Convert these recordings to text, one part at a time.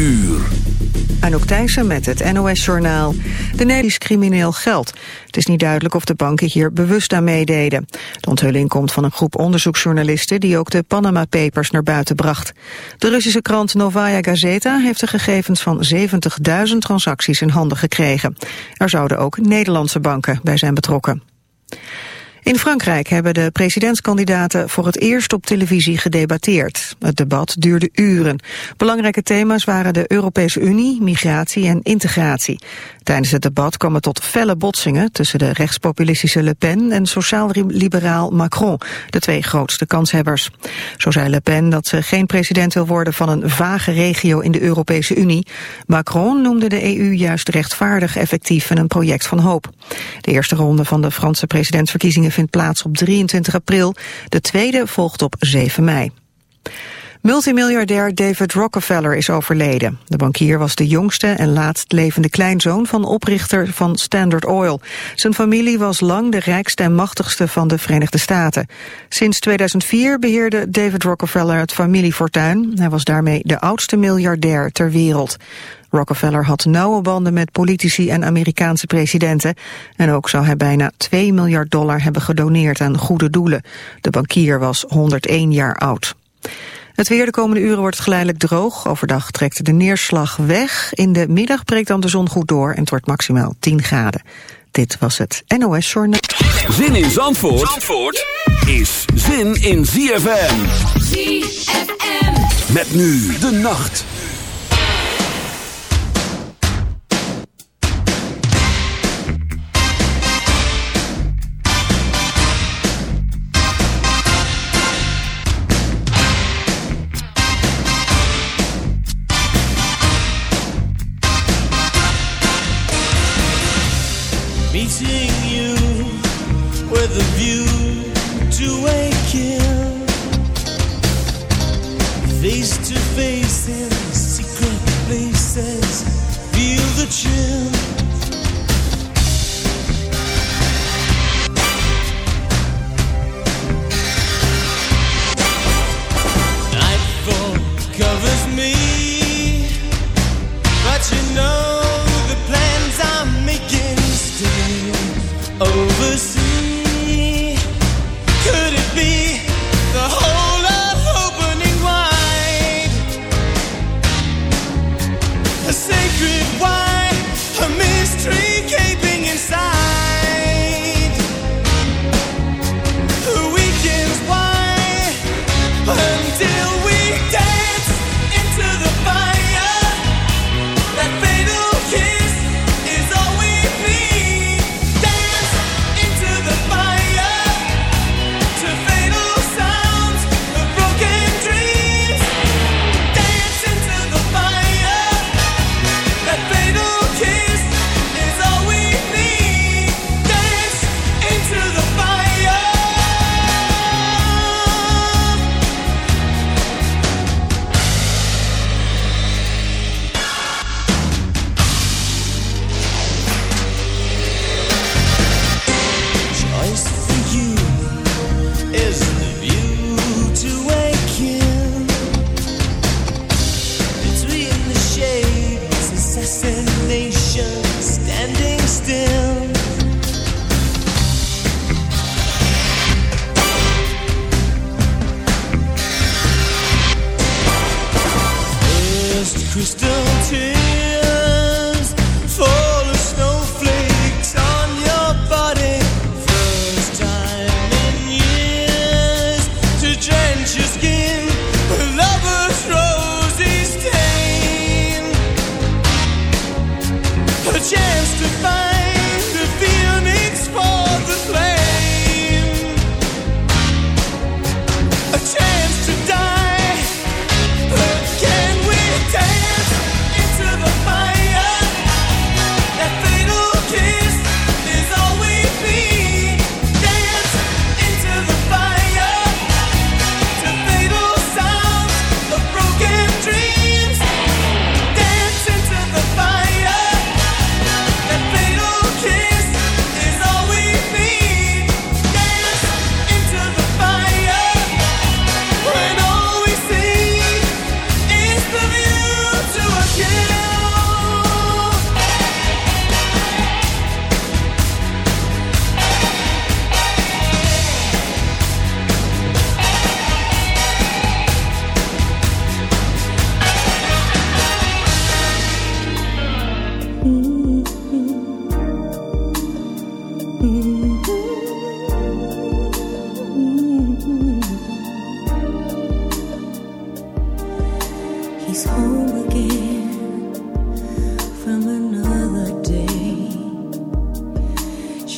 uur. Anouk Thijssen met het NOS-journaal. De Nederlands crimineel geld. Het is niet duidelijk of de banken hier bewust aan meededen. De onthulling komt van een groep onderzoeksjournalisten... die ook de Panama Papers naar buiten bracht. De Russische krant Novaya Gazeta heeft de gegevens van 70.000 transacties in handen gekregen. Er zouden ook Nederlandse banken bij zijn betrokken. In Frankrijk hebben de presidentskandidaten voor het eerst op televisie gedebatteerd. Het debat duurde uren. Belangrijke thema's waren de Europese Unie, migratie en integratie. Tijdens het debat kwam het tot felle botsingen tussen de rechtspopulistische Le Pen en sociaal-liberaal Macron, de twee grootste kanshebbers. Zo zei Le Pen dat ze geen president wil worden van een vage regio in de Europese Unie. Macron noemde de EU juist rechtvaardig, effectief en een project van hoop. De eerste ronde van de Franse presidentsverkiezingen vindt plaats op 23 april. De tweede volgt op 7 mei. Multimiljardair David Rockefeller is overleden. De bankier was de jongste en laatst levende kleinzoon van oprichter van Standard Oil. Zijn familie was lang de rijkste en machtigste van de Verenigde Staten. Sinds 2004 beheerde David Rockefeller het familiefortuin. Hij was daarmee de oudste miljardair ter wereld. Rockefeller had nauwe banden met politici en Amerikaanse presidenten. En ook zou hij bijna 2 miljard dollar hebben gedoneerd aan goede doelen. De bankier was 101 jaar oud. Het weer de komende uren wordt geleidelijk droog. Overdag trekt de neerslag weg. In de middag breekt dan de zon goed door en het wordt maximaal 10 graden. Dit was het NOS Journaal. Zin in Zandvoort, Zandvoort is zin in ZFM. ZFM. Met nu de nacht.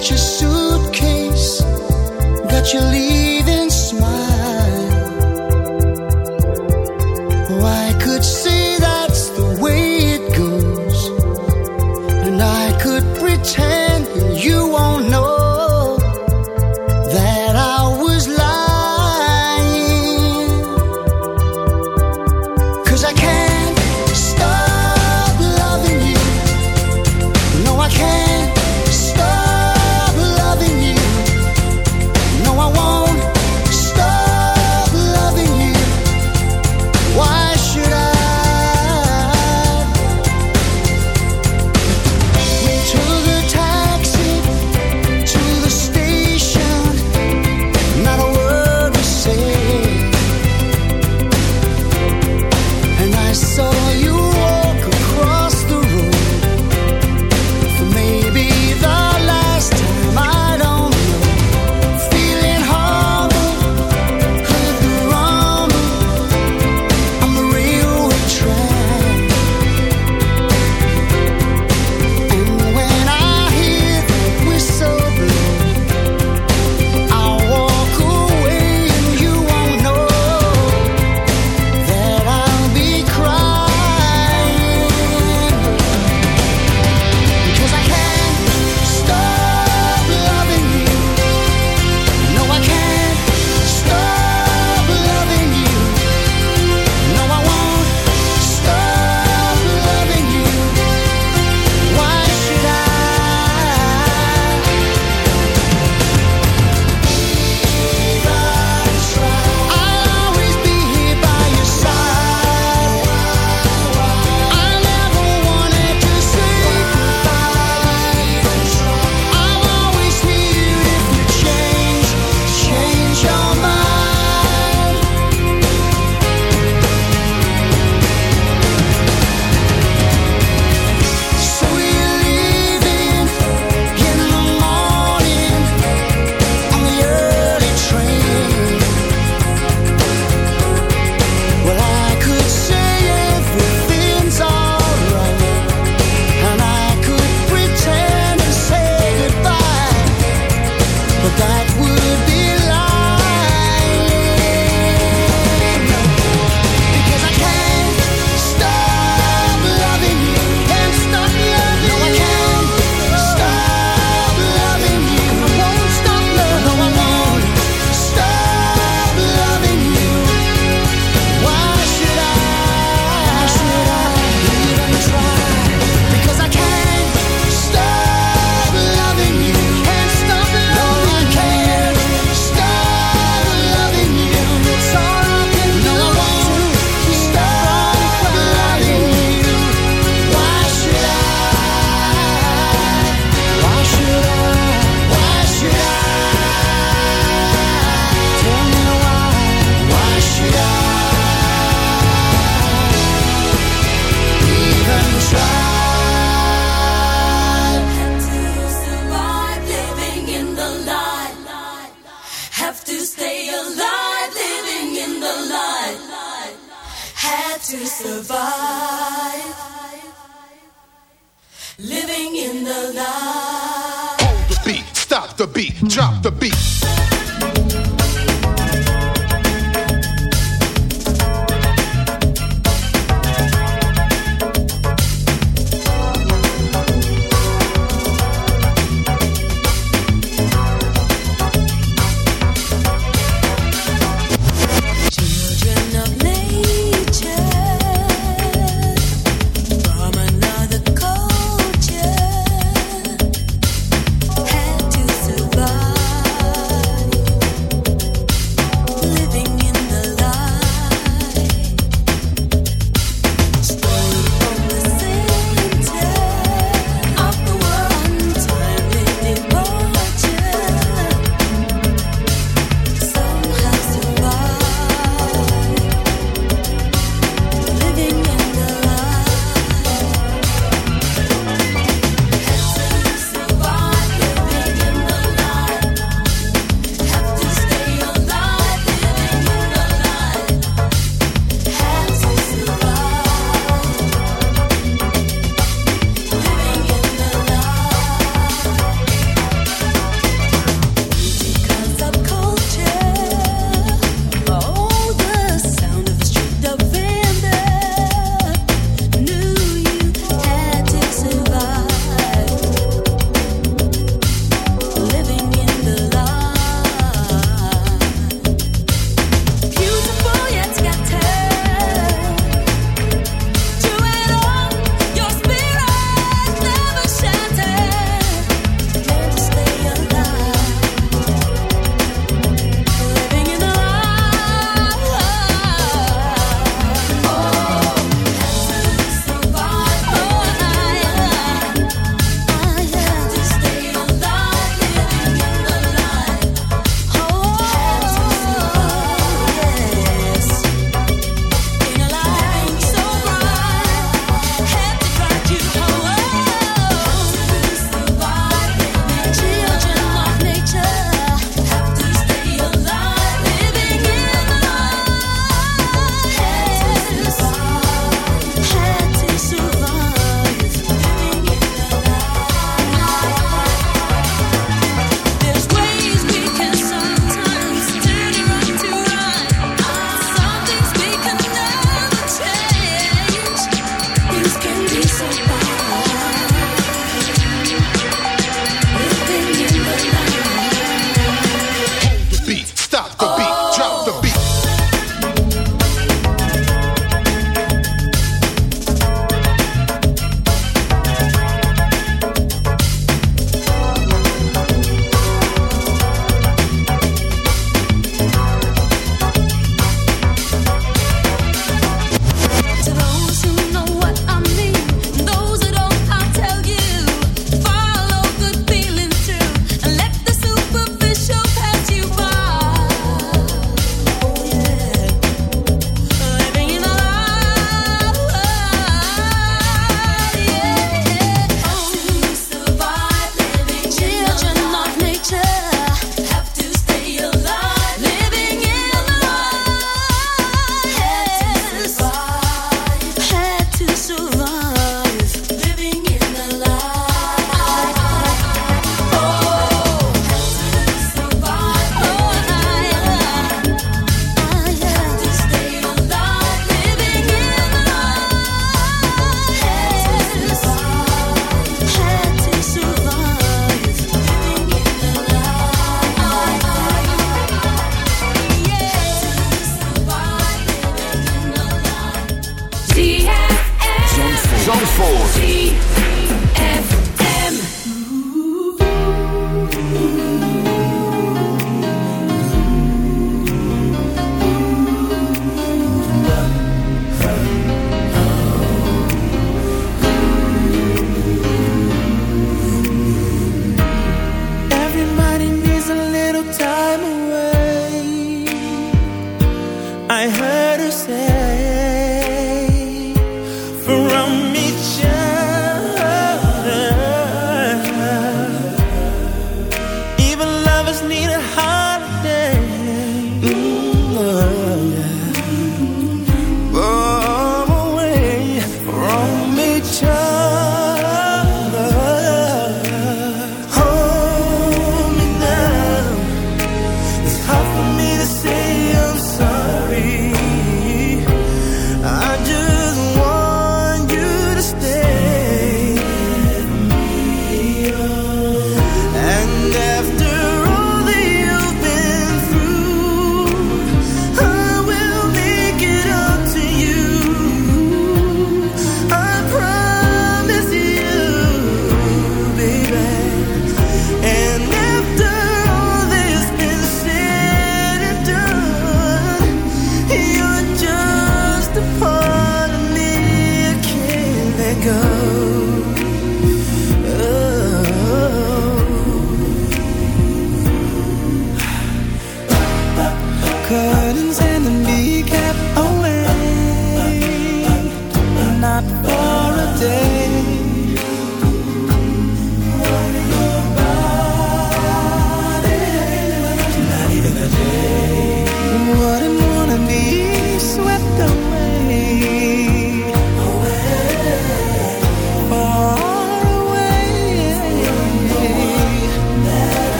got your suitcase, got your leave.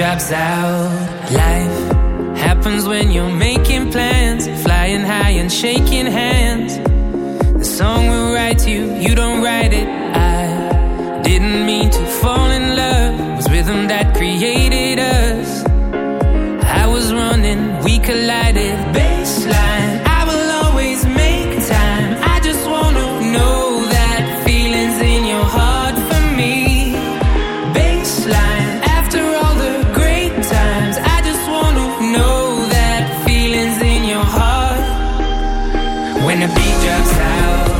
drops out. Life happens when you're. myself.